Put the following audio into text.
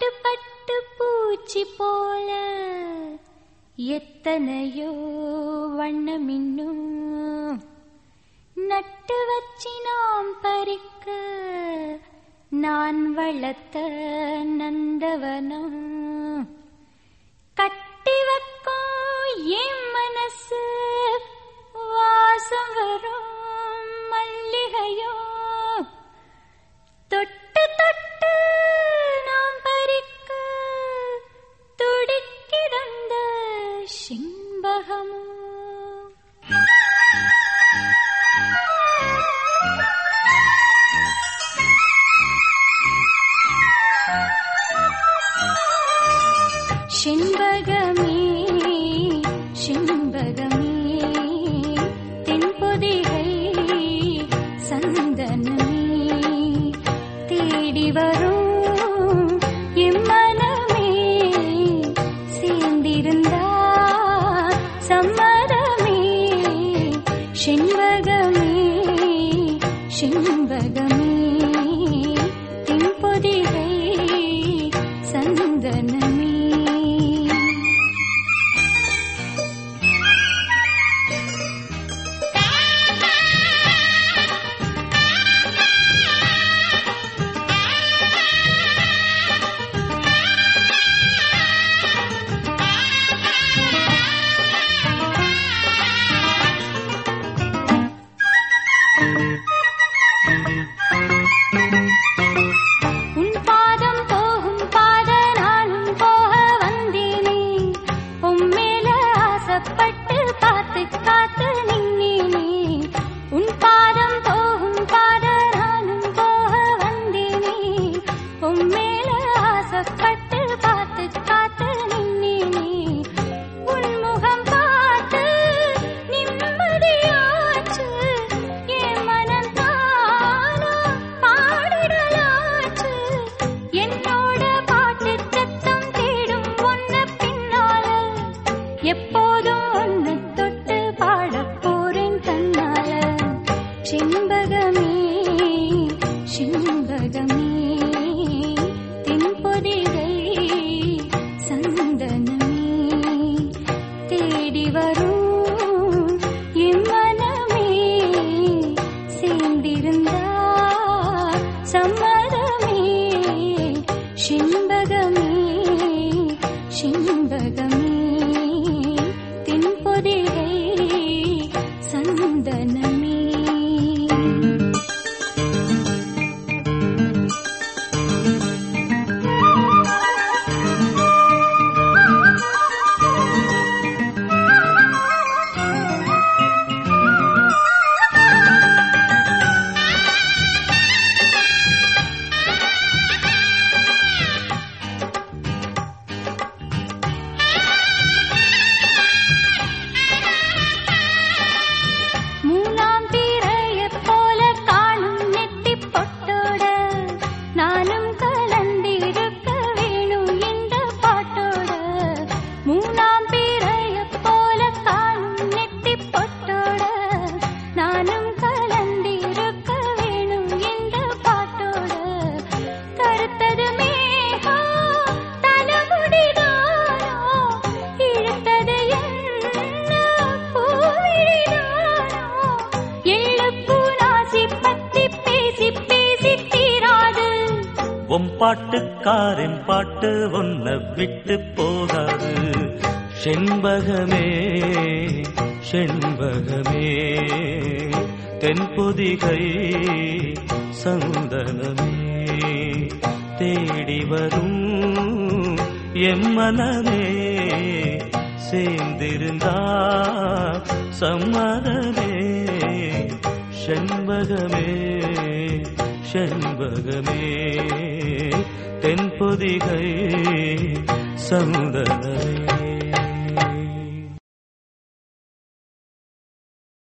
பட்டு பட்டு பூச்சி போல எத்தனையோ வண்ணமின்னும் நட்டு வச்சி நாம் பறிக்க நான் வளர்த்த நந்தவனம். சிம்பகமும் 清明白干 எப்போதும் ஒன்று தொட்டு பாடப் போறேன் தன்னால செண்பகமே செண்பகமே. உன் பாட்டுக்காரன் பாட்டு ஒன்ன விட்டு போகாது. செண்பகமே செண்பகமே. தென்புதிகை சந்தனமே. தேடி வரும் எம்மனமே சேர்ந்திருந்தா சம்மதமே. செண்பகமே. செண்பகமே. தென்பொதிகை சௌந்தரமே